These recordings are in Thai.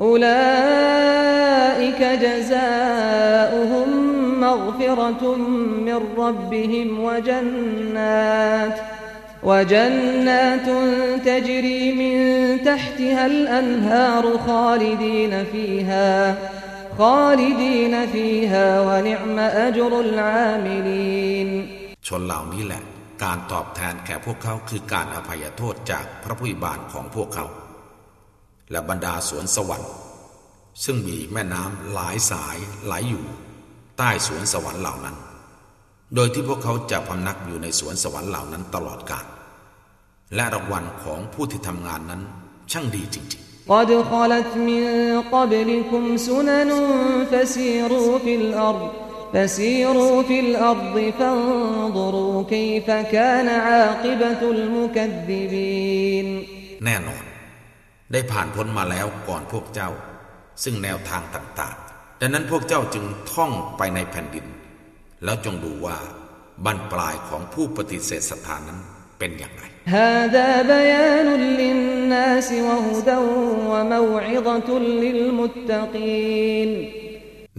أولئك جزاؤهم مغفرة من ربهم وجنات وجنات تجري من تحتها الأنهار خالدين فيها خالدين فيها ونعم أجر العاملين ชนเหล่านี้แหละ การตอบแทนแก่พวกเขาคือการอภัยโทษจากพระผู้บานของพวกเขา และบรรดาสวนสวรรค์ ซึ่งมีแม่น้ำหลายสายไหลยอยู่ ใต้สวนสวรรค์เหล่านั้น โดยที่พวกเขาจะพำนักอยู่ในสวนสวรรค์เหล่านั้นตลอดกาลและรางวัลของผู้ที่ทำงานนั้นช่างดีจริงๆ قد خلت من قبلكم سنن فسيروا في الأرض فسيروا في الأرض فانظروا كيف كان عاقبة المكذبين แน่นอน ได้ผ่านพ้นมาแล้วก่อนพวกเจ้า ซึ่งแนวทางต่างๆ ดังนั้นพวกเจ้าจึงท่องไปในแผ่นดิน แล้วจงดูว่าบรรปลายของผู้ปฏิเสธศรัทธานั้นเป็นอย่างไร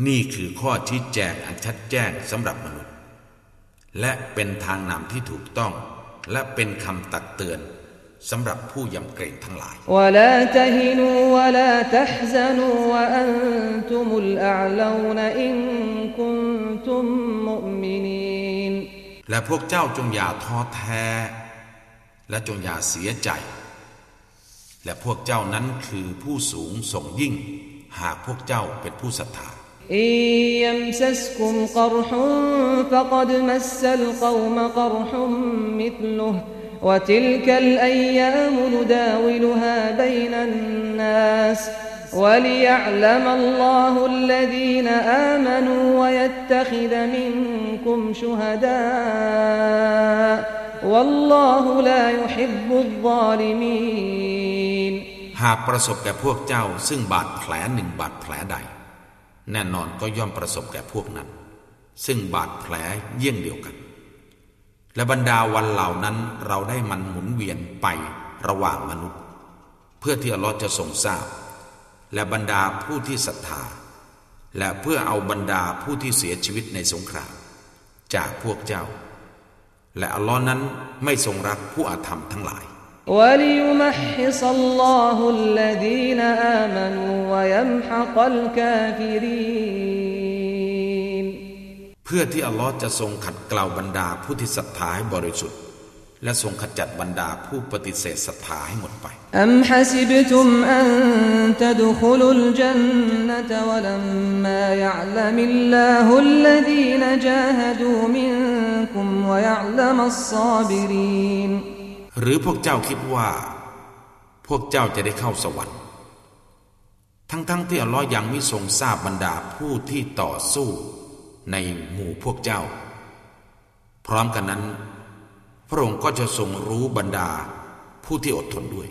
นี่คือข้อชี้แจงอันชัดแจ้งสำหรับมนุษย์ และเป็นทางนำที่ถูกต้อง และเป็นคำตักเตือน สำหรับผู้ยำเกรงทั้งหลาย และพวกเจ้าจงอย่าท้อแท้และจงอย่าเสียใจ และพวกเจ้านั้นคือผู้สูงส่งยิ่ง หากพวกเจ้าเป็นผู้ศรัทธา يمسسكم قرح فقد مس القوم قرح مثله وتلك الأيام نداولها بين الناس وليعلم الله الذين آمنوا ويتخذ منكم شهداء والله لا يحب الظالمين หากประสบแก่พวกเจ้าซึ่งบาดแผลหนึ่งบาดแผลใด แน่นอนก็ย่อมประสบแก่พวกนั้น ซึ่งบาดแผลเยี่ยงเดียวกัน และบรรดาวันเหล่านั้นเราได้มันหมุนเวียนไประหว่างมนุษย์ เพื่อที่อัลลอฮ์จะทรงทราบ และบรรดาผู้ที่ศรัทธา และเพื่อเอาบรรดาผู้ที่เสียชีวิตในสงครามจากพวกเจ้าและอัลลอฮ์นั้นไม่ทรงรักผู้อาธรรมทั้งหลาย وليمحص الله الذين آمنوا ويمحق الكافرين เพื่อที่อัลลอฮ์จะทรงขัดเกลาบรรดาผู้ที่ศรัทธาให้บริสุทธิ์ และทรงขจัดบรรดาผู้ปฏิเสธศรัทธาให้หมดไปอัมฮัสิบตุมอันตดคุลุลจันนตวลัมมายะลมิลลาฮุลลดีนจาฮดูมินคุมวยะลมัสซาบิรินหรือพวกเจ้าคิดว่า พวกเจ้าจะได้เข้าสวรรค์ทั้งๆทที่อัลลอฮ์ยังไม่ทรงทราบบรรดาผู้ที่ต่อสู้ ในหมู่พวกเจ้า พร้อมกันนั้น พระองค์ก็จะทรงรู้บรรดาผู้ที่อดทนด้วย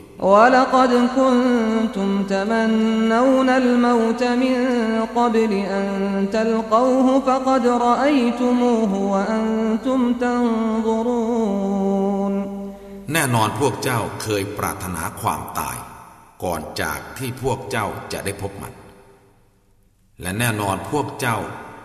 แน่นอนพวกเจ้าเคยปรารถนาความตาย ก่อนจากที่พวกเจ้าจะได้พบมัน และแน่นอนพวกเจ้า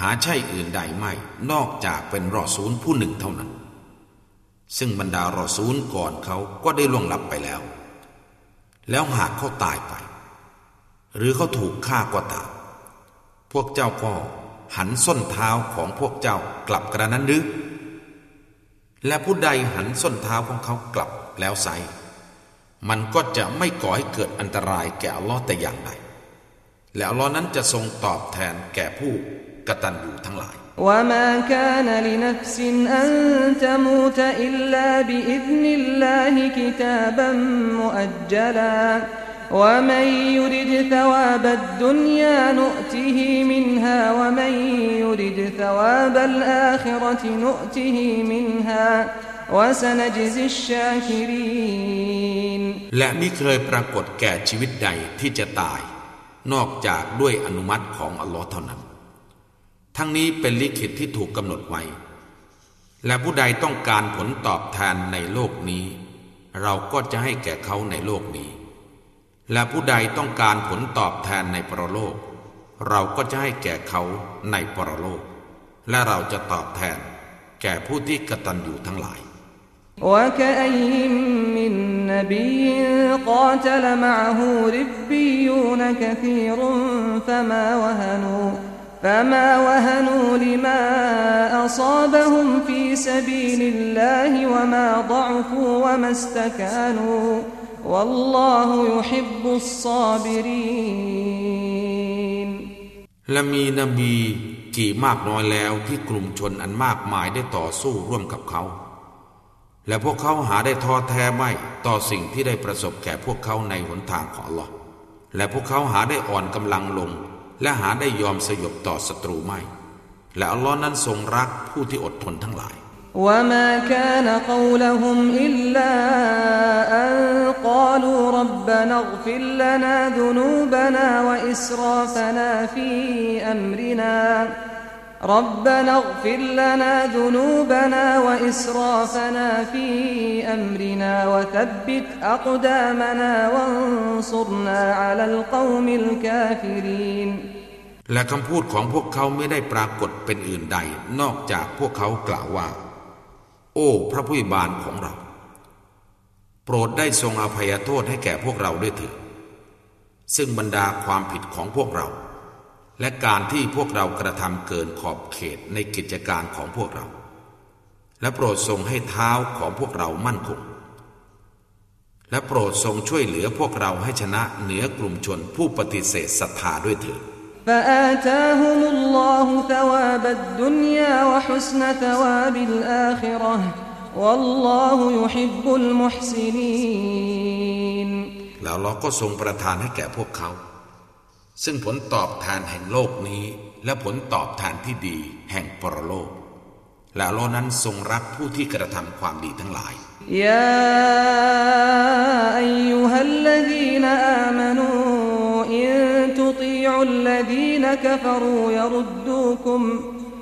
หาใช่อื่นใดไม่นอกจากเป็นรอซูลผู้หนึ่งเท่านั้น ซึ่งบรรดารอซูลก่อนเขาก็ได้ล่วงลับไปแล้ว แล้วหากเขาตายไป หรือเขาถูกฆ่าก็ตามพวกเจ้าก็หันส้นเท้าของพวกเจ้ากลับกระนั้นหรือและผู้ใดหันส้นเท้าของเขากลับแล้วใสมันก็จะไม่ก่อให้เกิดอันตรายแก่อัลลอฮ์แต่อย่างใดและอัลลอฮ์นั้นจะทรงตอบแทนแก่ผู้ กตัญญูทั้งหลาย وما كان لنفس أن تموت إلا بإذن الله كتابا مؤجلا ومن يرد ثواب الدنيا نؤته منها ومن يرد ثواب الآخرة نؤته منها وسنجزي الشاكرين และมิเคยปรากฏแก่ชีวิตใดที่จะตาย นอกจากด้วยอนุมัติของอัลลอฮ์เท่านั้น ทั้งนี้เป็นลิขิตที่ถูกกำหนดไว้ และผู้ใดต้องการผลตอบแทนในโลกนี้ เราก็จะให้แก่เขาในโลกนี้ และผู้ใดต้องการผลตอบแทนในปรโลก เราก็จะให้แก่เขาในปรโลก และเราจะตอบแทน แก่ผู้ที่กตัญญูทั้งหลาย وكأين من نبي قاتل معه ربيون كثير فما وهنوا فما وهنوا لما أصابهم في سبيل الله وما ضعفوا وما استكانوا والله يحب الصابرين และมีนบีกี่มากน้อยแล้วที่กลุ่มชนอันมากมายได้ต่อสู้ร่วมกับเขา และพวกเขาหาได้ท้อแท้ไม่ต่อสิ่งที่ได้ประสบแก่พวกเขาในหนทางของอัลลอฮ์และพวกเขาหาได้อ่อนกำลังลง และหาได้ยอมสยบต่อศัตรูไม่ และอัลลอฮ์นั้นทรงรักผู้ที่อดทนทั้งหลาย وما كان قولهم إلا أن قالوا ربنا اغفر لنا ذنوبنا وإسرافنا في أمرنا ربنا اغفر لنا ذنوبنا وإسرافنا في أمرنا وثبت أقدامنا وانصرنا على القوم الكافرين และคำพูดของพวกเขาไม่ได้ปรากฏเป็นอื่นใด นอกจากพวกเขากล่าวว่า โอ้ พระผู้บานของเรา โปรดได้ทรงอภัยโทษให้แก่พวกเราด้วยเถิดซึ่งบรรดาความผิดของพวกเรา และการที่พวกเรากระทำเกินขอบเขตในกิจการของพวกเรา และโปรดทรงให้เท้าของพวกเรามั่นคง และโปรดทรงช่วยเหลือพวกเราให้ชนะเหนือกลุ่มชนผู้ปฏิเสธศรัทธาด้วยเถิด فآتاهم الله ثواب الدنيا وحسن ثواب الآخرة والله يحب المحسنين แล้วเราก็ทรงประทานให้แก่พวกเขา ซึ่งผลตอบแทนแห่งโลกนี้ และผลตอบแทนที่ดีแห่งปรโลก และเรานั้นทรงรักผู้ที่กระทำความดีทั้งหลาย يا أيها الذين آمنوا إن تطيعوا الذين كفروا يردوكم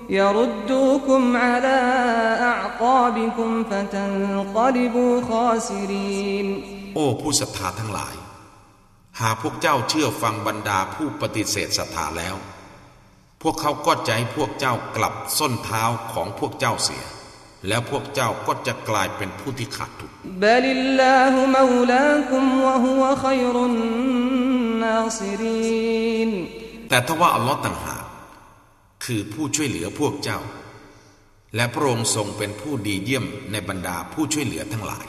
يردوكم على أعقابكم فتنقلبوا خاسرين โอ้ผู้ศรัทธาทั้งหลาย หากพวกเจ้าเชื่อฟังบรรดาผู้ปฏิเสธศรัทธาแล้ว พวกเขาก็จะให้พวกเจ้ากลับส้นเท้าของพวกเจ้าเสีย แล้วพวกเจ้าก็จะกลายเป็นผู้ที่ขาดทุนแต่ทว่าอัลลอฮ์ต่างหากคือผู้ช่วยเหลือพวกเจ้า และพระองค์ทรงเป็นผู้ดีเยี่ยมในบรรดาผู้ช่วยเหลือทั้งหลาย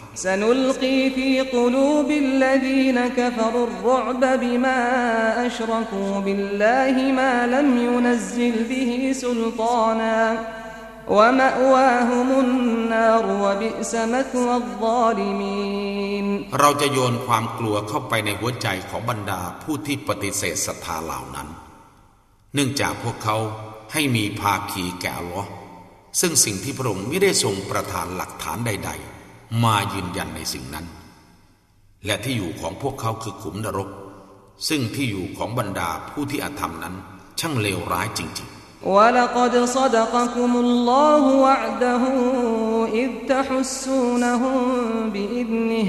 เราจะโยนความกลัวเข้าไปในหัวใจของบรรดาผู้ที่ปฏิเสธศรัทธาเหล่านั้น เนื่องจากพวกเขาให้มีภาคีแก่อัลลอฮ์ ซึ่งสิ่งที่พระองค์ไม่ได้ทรงประทานหลักฐานใด ๆ มายืนยันในสิ่งนั้น และที่อยู่ของพวกเขาคือขุมนรก ซึ่งที่อยู่ของบรรดาผู้ที่อาธรรมนั้น ช่างเลวร้ายจริง ولقد صدقكم الله وعده إذ تحسونهم بإذنه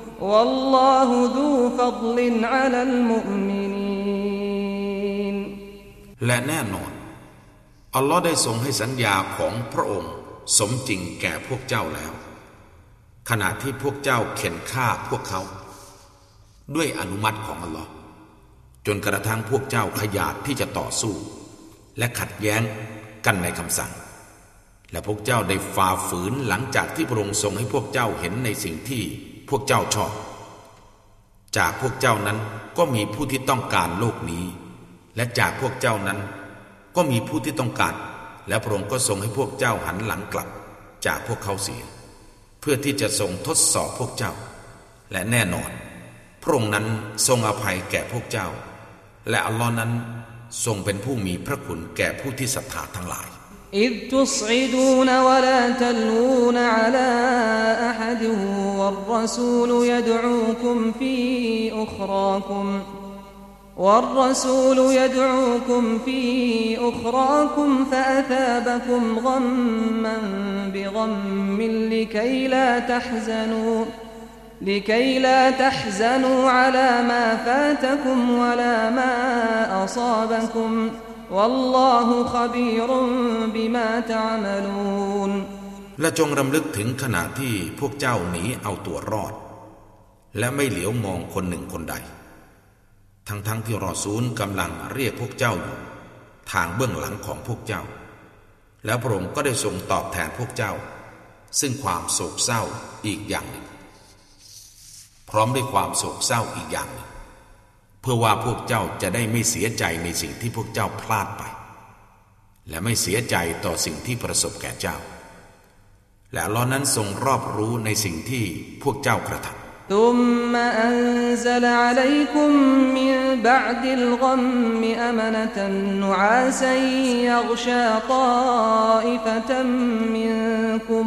والله ذو فضل على المؤمنين ๆ และแน่นอน อัลลอฮ์ได้ทรงให้สัญญาของพระองค์สมจริงแก่พวกเจ้าแล้ว ขณะที่พวกเจ้าเข็นฆ่าพวกเขา ด้วยอนุมัติของอัลลอฮ์ จนกระทั่งพวกเจ้าขยาดที่จะต่อสู้ และขัดแย้งกันในคำสั่ง และพวกเจ้าได้ฝ่าฝืนหลังจากที่พระองค์ทรงให้พวกเจ้าเห็นในสิ่งที่ พวกเจ้าชอบ จากพวกเจ้านั้นก็มีผู้ที่ต้องการโลกนี้ และจากพวกเจ้านั้น ก็มีผู้ที่ต้องการ และพระองค์ก็ทรงให้พวกเจ้าหันหลังกลับ จากพวกเขาเสีย เพื่อที่จะทรงทดสอบพวกเจ้า และแน่นอน พระองค์นั้นทรงอภัยแก่พวกเจ้า และอัลลอฮ์นั้นทรงเป็นผู้มีพระคุณแก่ผู้ที่ศรัทธาทั้งหลาย إذ تصعدون ولا تلوون على أحد والرسول يدعوكم في أخراكم والرسول يدعوكم في أخراكم فأثابكم غما بغم لكي لا تحزنوا لكي لا تحزنوا على ما فاتكم ولا ما أصابكم. والله خبير بما تعملون และจงรำลึกถึงขณะที่พวกเจ้าหนีเอาตัวรอด และไม่เหลียวมองคนหนึ่งคนใด ทั้งๆทที่รอซูลกำลังเรียกพวกเจ้าอยู่ ทางเบื้องหลังของพวกเจ้า แล้วพระองค์ก็ได้ทรงตอบแทนพวกเจ้า ซึ่งความโศกเศร้าอีกอย่างหนึ่งพร้อมด้วยความโศกเศร้าอีกอย่างหนึ่ง เพื่อว่าพวกเจ้าจะได้ไม่เสียใจในสิ่งที่พวกเจ้าพลาดไป และไม่เสียใจต่อสิ่งที่ประสบแก่เจ้า และล้อนั้นทรงรอบรู้ในสิ่งที่พวกเจ้ากระทำ ثم أنزل عليكم من بعد الغم أمنة نعاسا يغشى طائفة منكم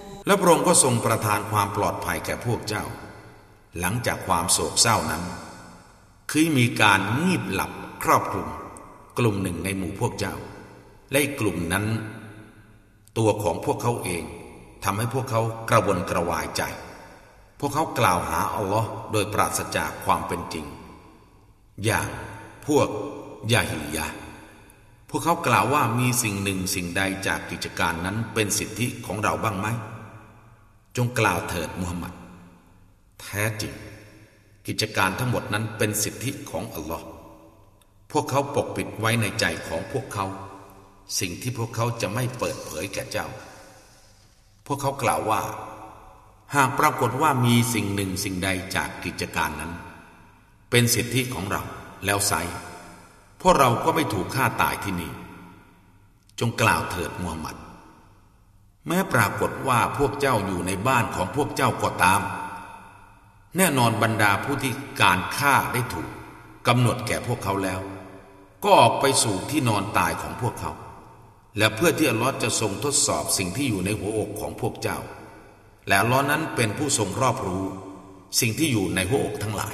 และพระองค์ก็ทรงประทานความปลอดภัยแก่พวกเจ้า หลังจากความโศกเศร้านั้น คือมีการงีบหลับครอบคลุม กลุ่มหนึ่งในหมู่พวกเจ้า และกลุ่มนั้น ตัวของพวกเขาเองทำให้พวกเขากระวนกระวายใจ พวกเขากล่าวหาอัลลอฮ์โดยปราศจากความเป็นจริง อย่างพวกยาฮิลยาพวกเขากล่าวว่ามีสิ่งหนึ่งสิ่งใดจากกิจการนั้นเป็นสิทธิของเราบ้างไหม จงกล่าวเถิดมุฮัมหมัด แท้จริง กิจการทั้งหมดนั้นเป็นสิทธิของอัลลอฮ์พวกเขาปกปิดไว้ในใจของพวกเขา สิ่งที่พวกเขาจะไม่เปิดเผยแก่เจ้า พวกเขากล่าวว่า หากปรากฏว่ามีสิ่งหนึ่งสิ่งใดจากกิจการนั้น เป็นสิทธิของเราแล้วไซพวกเราก็ไม่ถูกฆ่าตายที่นี่ จงกล่าวเถิดมูฮัมหมัด แม้ปรากฏว่าพวกเจ้าอยู่ในบ้านของพวกเจ้าก็ตาม แน่นอนบรรดาผู้ที่การฆ่าได้ถูกกำหนดแก่พวกเขาแล้ว ก็ออกไปสู่ที่นอนตายของพวกเขา และเพื่อที่อัลลอฮ์จะทรงทดสอบสิ่งที่อยู่ในหัวอกของพวกเจ้า และอัลลอฮ์นั้นเป็นผู้ทรงรอบรู้ สิ่งที่อยู่ในหัวอกทั้งหลาย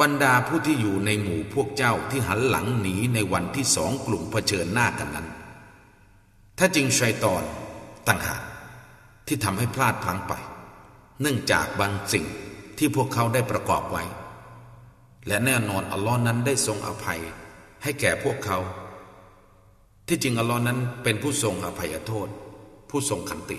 บรรดาผู้ที่อยู่ในหมู่พวกเจ้าที่หันหลังหนีในวันที่สองกลุ่มเผชิญหน้ากันนั้น ถ้าจริงชัยตอนต่างหากที่ทำให้พลาดพลั้งไป เนื่องจากบางสิ่งที่พวกเขาได้ประกอบไว้ และแน่นอนอัลลอฮ์นั้นได้ทรงอภัยให้แก่พวกเขา ที่จริงอัลลอฮ์นั้นเป็นผู้ทรงอภัยโทษ ผู้ทรงขันติ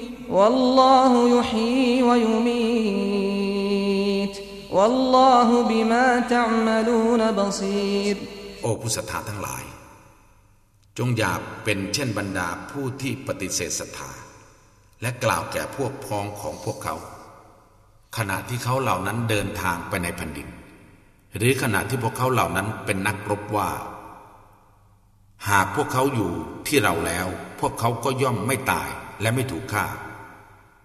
والله يحيي ويميت والله بما تعملون بصير โอ้ผู้ศรัทธาทั้งหลาย จงอย่าเป็นเช่นบรรดาผู้ที่ปฏิเสธศรัทธา และกล่าวแก่พวกพ้องของพวกเขา ขณะที่เขาเหล่านั้นเดินทางไปในแผ่นดิน หรือขณะที่พวกเขาเหล่านั้นเป็นนักรบว่า หากพวกเขาอยู่ที่เราแล้ว พวกเขาก็ย่อมไม่ตายและไม่ถูกฆ่า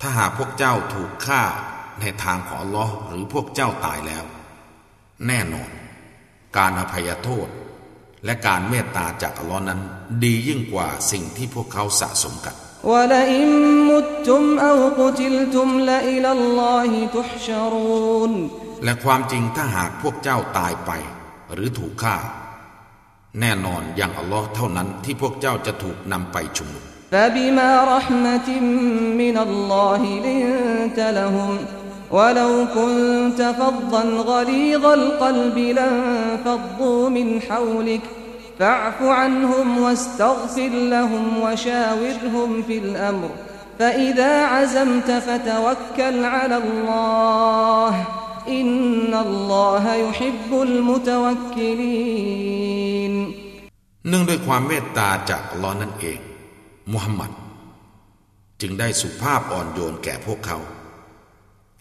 ถ้าหากพวกเจ้าถูกฆ่าในทางของลอหรือพวกเจ้าตายแล้ว แน่นอน การอภัยโทษ และการเมตตาจากอัลลอฮ์นั้น ดียิ่งกว่าสิ่งที่พวกเขาสะสมกันและความจริงถ้าหากพวกเจ้าตายไป หรือถูกฆ่า แน่นอนอย่างอัลลอฮ์เท่านั้นที่พวกเจ้าจะถูกนำไปชุมนุม فبما رحمة من الله لنت لهم ولو كنت فظا غليظ القلب لانفضوا من حولك فاعف عنهم واستغفر لهم وشاورهم في الأمر فإذا عزمت فتوكل على الله إن الله يحب المتوكلين เนื่องด้วยความเมตตาจากอัลลอฮ์นั่นเอง มุฮัมมัดจึงได้สุภาพอ่อนโยนแก่พวกเขา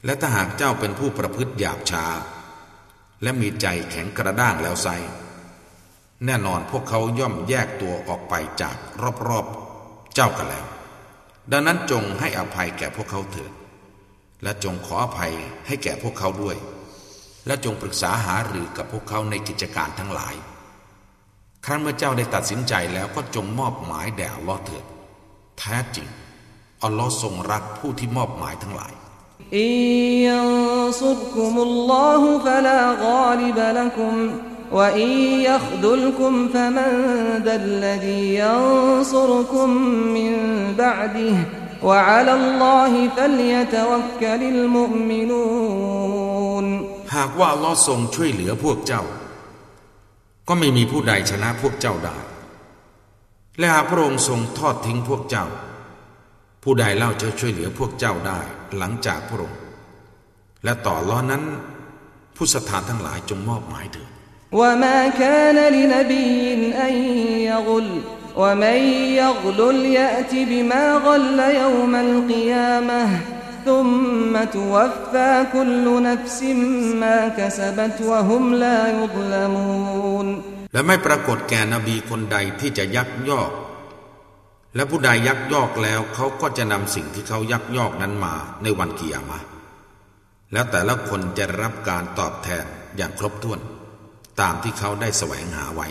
และถ้าหากเจ้าเป็นผู้ประพฤติหยาบช้า และมีใจแข็งกระด้างแล้วไซแน่นอนพวกเขาย่อมแยกตัวออกไปจากรอบๆเจ้ากันแล้ว ดังนั้นจงให้อภัยแก่พวกเขาเถิด และจงขออภัยให้แก่พวกเขาด้วย และจงปรึกษาหารือกับพวกเขาในกิจการทั้งหลาย ครั้นเมื่อเจ้าได้ตัดสินใจแล้วก็จงมอบหมายแด่ลอเถิด แท้จริงอัลลอฮ์ทรงรักผู้ที่มอบหมายทั้งหลายอิยันซุรคุมุลลอฮุฟะลากาลิบลักุม وإن يخذلكم فمن ذا الذي ينصركم من بعده وعلى الله فليتوكل المؤمنون หากว่าอัลลอฮ์ทรงช่วยเหลือพวกเจ้า ก็ไม่มีผู้ใดชนะพวกเจ้าได้ และหากพระองค์ทรงทอดทิ้งพวกเจ้า ผู้ใดเล่าจะช่วยเหลือพวกเจ้าได้หลังจากพระองค์และต่อล้อนั้น ผู้ศรัทธาทั้งหลายจงมอบหมายเถิด وما كان لنبي أن يغل ومن يغلل يأت بما غل يوم القيامة ثم توفى كل نفس ما كسبت وهم لا يظلمون ิ และไม่ปรากฏแก่นบีคนใดที่จะยักยอก และผู้ใดยักยอกแล้วเขาก็จะนำสิ่งที่เขายักยอกนั้นมาในวันกิยามะแล้วแต่ละคนจะรับการตอบแทนอย่างครบถ้วน ตามที่เขาได้แสวงหาไว้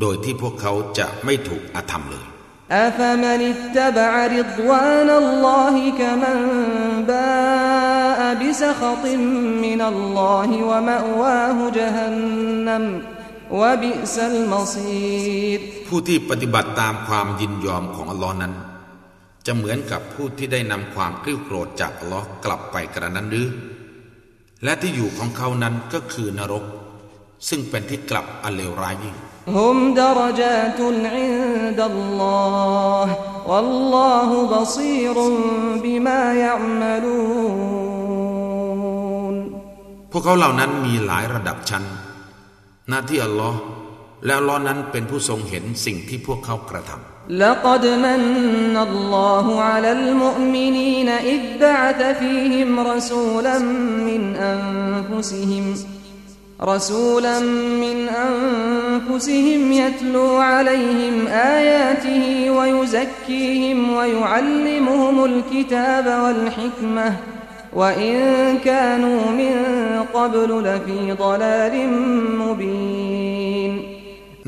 โดยที่พวกเขาจะไม่ถูกอาธรรมเลยอาฟมันิตตบะริดวานัลลอฮิกะมันบาบิสขติมมินัลลอฮิวะมะวาฮุจฮันนัม ซีรผู้ที่ปฏิบัติตามความยินยอมของอัลลอฮ์นั้น จะเหมือนกับผู้ที่ได้นำความกริ้วโกรธจากอัลลอฮ์กลับไปกระนั้นหรือ และที่อยู่ของเขานั้นก็คือนรก ซึ่งเป็นที่กลับอันเลวร้ายยิ่งฮุมดารจาตุนอินดัลลอฮ์วัลลอฮุบซีรุบิมายะมลูนพวกเขาเหล่านั้นมีหลายระดับชั้น หน้าที่อัลลอฮ์ แล้วล้อนั้นเป็นผู้ทรงเห็นสิ่งที่พวกเขากระทำ لقد من الله على المؤمنين إذ بعث فيهم رسولا من أنفسهم رسولا من أنفسهم يتلو عليهم آياته ويزكيهم ويعلمهم الكتاب والحكمة وإن كانوا من قبل لفي ضلال مبين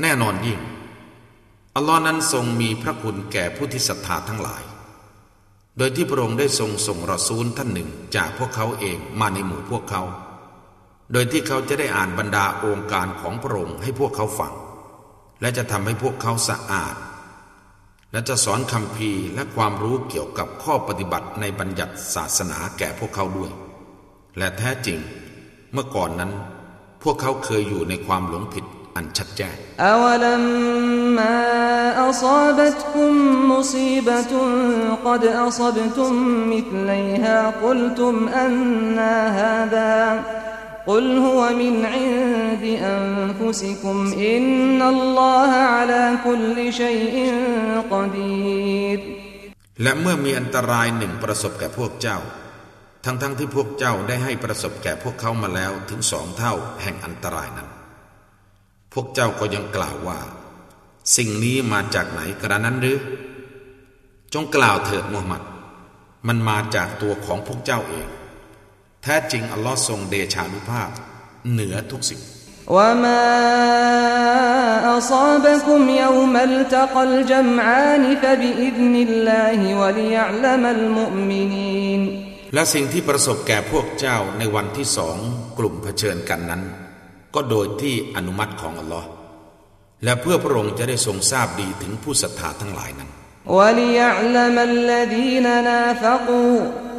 แน่นอนยิ่งอัลลอฮ์นั้นทรงมีพระคุณแก่ผู้ที่ศรัทธาทั้งหลาย โดยที่พระองค์ได้ทรงส่งรอซูลท่านหนึ่งจากพวกเขาเองมาในหมู่พวกเขา โดยที่เขาจะได้อ่านบรรดาองค์การของพระองค์ให้พวกเขาฟัง และจะทำให้พวกเขาสะอาด และจะสอนคำพีและความรู้เกี่ยวกับข้อปฏิบัติในบัญญัติศาสนาแก่พวกเขาด้วย และแท้จริง เมื่อก่อนนั้น พวกเขาเคยอยู่ในความหลงผิดอันชัดแจ้งอวลัมมาอัศบตคุมมุซี บะตุนกดอัศบตุมมิทลัยฮากุลตุมอันนาฮาดา قل هو من عند أنفسكم إن الله على كل شيء قدير และเมื่อมีอันตรายหนึ่งประสบแก่พวกเจ้า ทั้งๆทที่พวกเจ้าได้ให้ประสบแก่พวกเขามาแล้วถึงสองเท่าแห่งอันตรายนั้น พวกเจ้าก็ยังกล่าวว่า สิ่งนี้มาจากไหนกระนั้นหรือ จงกล่าวเถิดมูฮัมหมัด มันมาจากตัวของพวกเจ้าเองแ แท้จริง อัลลอฮ์ทรงเดชานุภาพ เหนือทุกสิ่งวมาอัศาบคุมยามลตะกลจมอานิฟบิอิดนิลลาฮิวลิยะลมัลมุมินีนและสิ่งที่ประสบแก่พวกเจ้าในวันที่สองกลุ่มเผชิญกันนั้น ก็โดยที่อนุมัติของอัลลอฮ์และเพื่อพระองค์จะได้ทรงทราบดีถึงผู้ศรัทธาทั้งหลายนั้นวลิยะลมัลลดีนนาฟกู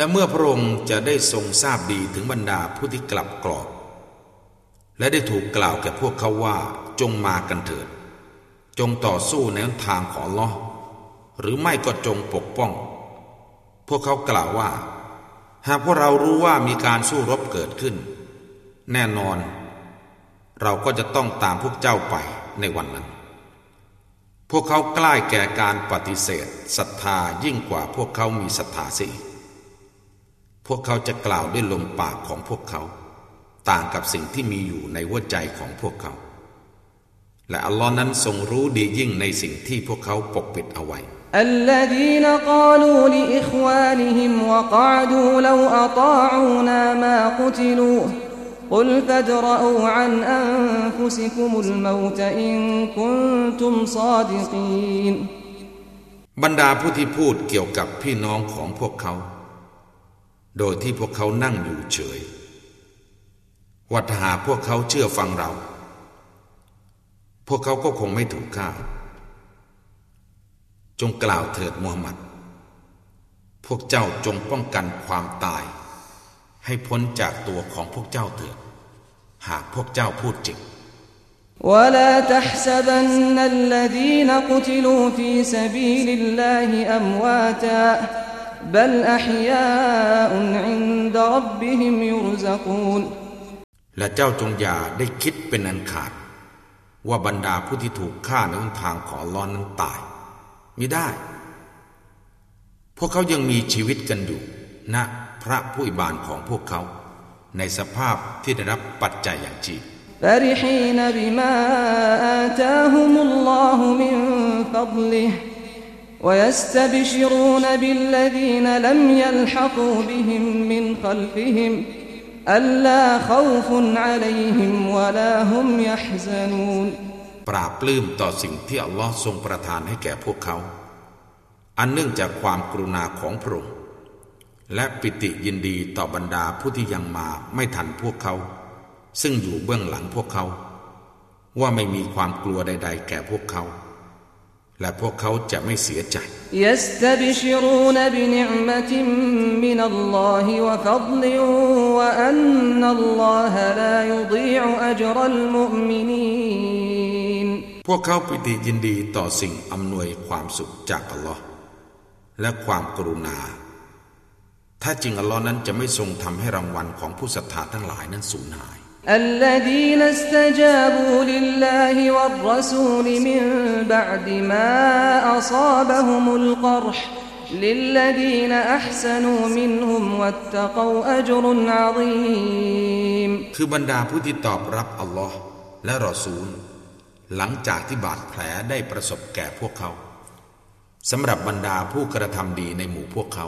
และเมื่อพระองค์จะได้ทรงทราบดีถึงบรรดาผู้ที่กลับกรอก และได้ถูกกล่าวแก่พวกเขาว่าจงมากันเถิด จงต่อสู้ในทางของลอหรือไม่ก็จงปกป้อง พวกเขากล่าวว่า หากพวกเรารู้ว่ามีการสู้รบเกิดขึ้น แน่นอน เราก็จะต้องตามพวกเจ้าไปในวันนั้น พวกเขาใกล้แก่การปฏิเสธศรัทธายิ่งกว่าพวกเขามีศรัทธาสิพ วกเขาจะกล่าวด้วยลมปากของพวกเขา ต่างกับสิ่งที่มีอยู่ในหัวใจของพวกเขา และอัลลอฮ์นั้นทรงรู้ดียิ่งในสิ่งที่พวกเขาปกปิดเอาไว้ الذين قالوا لإخوانهم وقعدوا لو أطاعونا ما قتلوا قل فادرءوا عن أنفسكم الموت إن كنتم صادقين บรรดาผู้ที่พูดเกี่ยวกับพี่น้องของพวกเขา โดยที่พวกเขานั่งอยู่เฉยวัาหาพวกเขาเชื่อฟังเรา พวกเขาก็คงไม่ถูกฆ่า จงกล่าวเถิดมูฮัมหมัด พวกเจ้าจงป้องกันความตาย ให้พ้นจากตัวของพวกเจ้าเถิด หากพวกเจ้าพูดจริง ولا تحسبن الذين قتلوا في سبيل الله أمواتا بل أحياء عند ربهم يرزقون และเจ้าจงอย่าได้คิดเป็นอันขาด ว่าบรรดาผู้ที่ถูกฆ่าในหนทางของลอนนั้นตายมิได้ พวกเขายังมีชีวิตกันอยู่ณพระผู้อิบานของพวกเขา ในสภาพที่ได้รับปัจจัยอย่างจี فرحين بما آتاهم الله من فضله ويستبشرون بالذين لم يلحقوا بهم من خلفهم ألا خوف عليهم ولا هم يحزنون ปราบปลื้มต่อสิ่งที่อัลลอฮ์ทรงประทานให้แก่พวกเขา อันเนื่องจากความกรุณาของพระองค์และปิติยินดีต่อบรรดาผู้ที่ยังมาไม่ทันพวกเขา ซึ่งอยู่เบื้องหลังพวกเขา ว่าไม่มีความกลัวใด ๆ แก่พวกเขา และพวกเขาจะไม่เสียใจพวกเขาปิติยินดีต่อสิ่งอำนวยความสุขจากอัลลอฮ์และความกรุณา ถ้าจริงอัลลอฮ์นั้นจะไม่ทรงทำให้รางวัลของผู้ศรัทธาทั้งหลายนั้นสูญหาย الذين استجابوا لله والرسول من بعد ما أصابهم القرح للذين أحسنوا منهم واتقوا أجر عظيم คือบรรดาผู้ที่ตอบรับอัลลอฮ์และรอซูล หลังจากที่บาดแผลได้ประสบแก่พวกเขาสำหรับบรรดาผู้กระทำดีในหมู่พวกเขา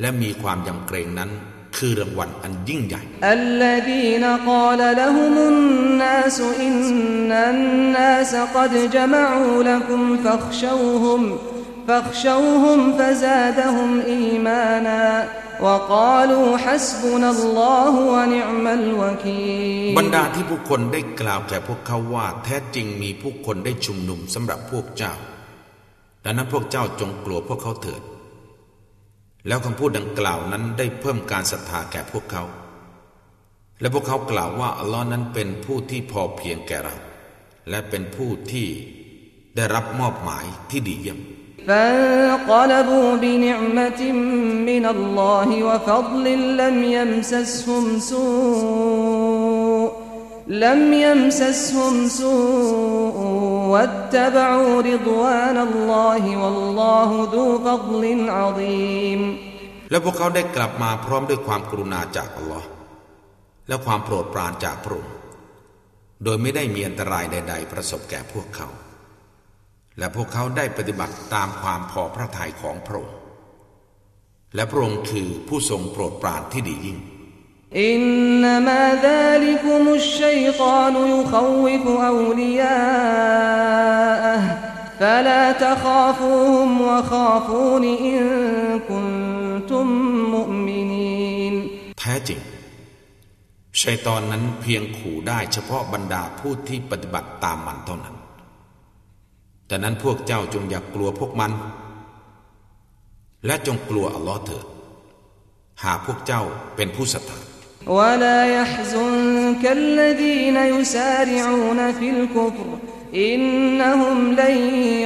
และมีความยำเกรงนั้น คือรางวัลอันยิ่งใหญ่ الذين قال لهم الناس إن الناس قد جمعوا لكم فاخشوهم فاخشوهم فزادهم إيمانا وقالوا حسبنا الله ونعم الوكيل บรรดาที่ผู้คนได้กล่าวแก่พวกเขาว่า แท้จริงมีผู้คนได้ชุมนุมสำหรับพวกเจ้า ดังนั้นพวกเจ้าจงกลัวพวกเขาเถิด แล้วคำพูดดังกล่าวนั้นได้เพิ่มการศรัทธาแก่พวกเขา และพวกเขากล่าวว่าอัลลอฮ์นั้นเป็นผู้ที่พอเพียงแก่เรา และเป็นผู้ที่ได้รับมอบหมายที่ดีเยี่ยม فانقلبوا بنعمة من الله وفضل لم يمسسهم سوء لم يمسسهم سوء واتبعوا رضوان الله والله ذو فضل عظيم และพวกเขาได้กลับมาพร้อมด้วยความกรุณาจากอัลลอฮ์และความโปรดปรานจากพระองค์โดยไม่ได้มีอันตรายใด ๆ ประสบแก่พวกเขา และพวกเขาได้ปฏิบัติตามความพอพระทัยของพระองค์และพระองค์คือผู้ทรงโปรดปรานที่ดียิ่ง إنما ذلكم الشيطان يخوف أولياءه فلا تخافوهم وخافون إن كنتم مؤمنين แท้จริง ชัยตอนนั้นเพียงขู่ได้เฉพาะบรรดาผู้ที่ปฏิบัติตามมันเท่านั้นดังนั้นพวกเจ้าจงอย่ากกลัวพวกมัน และจงกลัวอัลลอฮ์เถิด หากพวกเจ้าเป็นผู้ศรัทธา ولا يحزنك الذين يسارعون في الكفر إنهم لن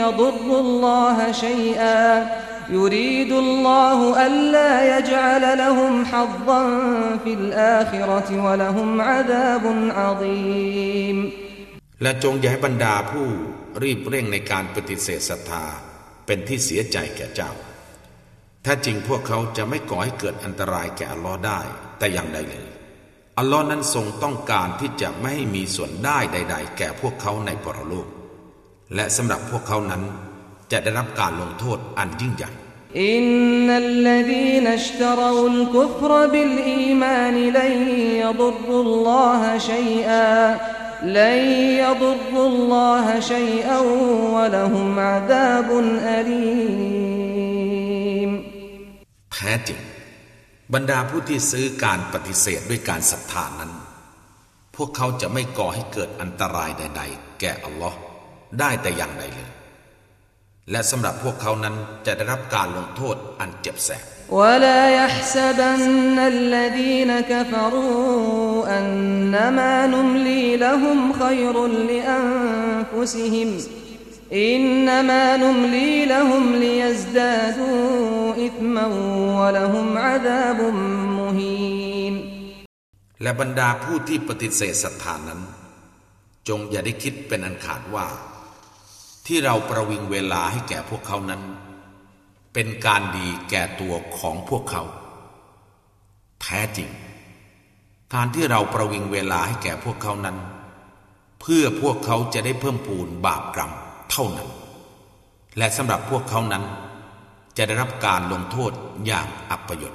يضروا الله شيئا يريد الله ألا يجعل لهم حظا في الآخرة ولهم عذاب عظيم และจงอย่าให้บรรดาผู้รีบเร่งในการปฏิเสธศรัทธาเป็นที่เสียใจแก่เจ้า ถ้าจริงพวกเขาจะไม่ก่อให้เกิดอันตรายแก่อัลลอฮ์ได้ แต่อย่างใดเลย อัลลอฮ์นั้นทรงต้องการที่จะไม่ให้มีส่วนได้ใด ๆ แก่พวกเขาในปรโลก และสำหรับพวกเขานั้น จะได้รับการลงโทษอันยิ่งใหญ่อินนัลลดีนชตรูลกุฟรบิลอีมานลัยยดุรุลลอฮชัยอาลัยยดุรุลลอฮชัยอาวะละฮุมอาดาบอลีมแท้จริง บรรดาผู้ที่ซื้อการปฏิเสธด้วยการศรัทธานั้น พวกเขาจะไม่ก่อให้เกิดอันตรายใด ๆ แก่อัลลอฮ์ได้แต่อย่างใดเลย และสำหรับพวกเขานั้นจะได้รับการลงโทษอันเจ็บแสบ ولا يحسبن الذين كفروا أنما نملي لهم خير لأنفسهم إنما نملي لهم ليزدادوا إثما ولهم عذاب مهين และบรรดาผู้ที่ปฏิเสธศรัทธานั้น จงอย่าได้คิดเป็นอันขาดว่า ที่เราประวิงเวลาให้แก่พวกเขานั้น เป็นการดีแก่ตัวของพวกเขา แท้จริง การที่เราประวิงเวลาให้แก่พวกเขานั้น เพื่อพวกเขาจะได้เพิ่มพูนบาปกรรม เท่านั้น และสำหรับพวกเขานั้น จะได้รับการลงโทษอย่างอัปยศ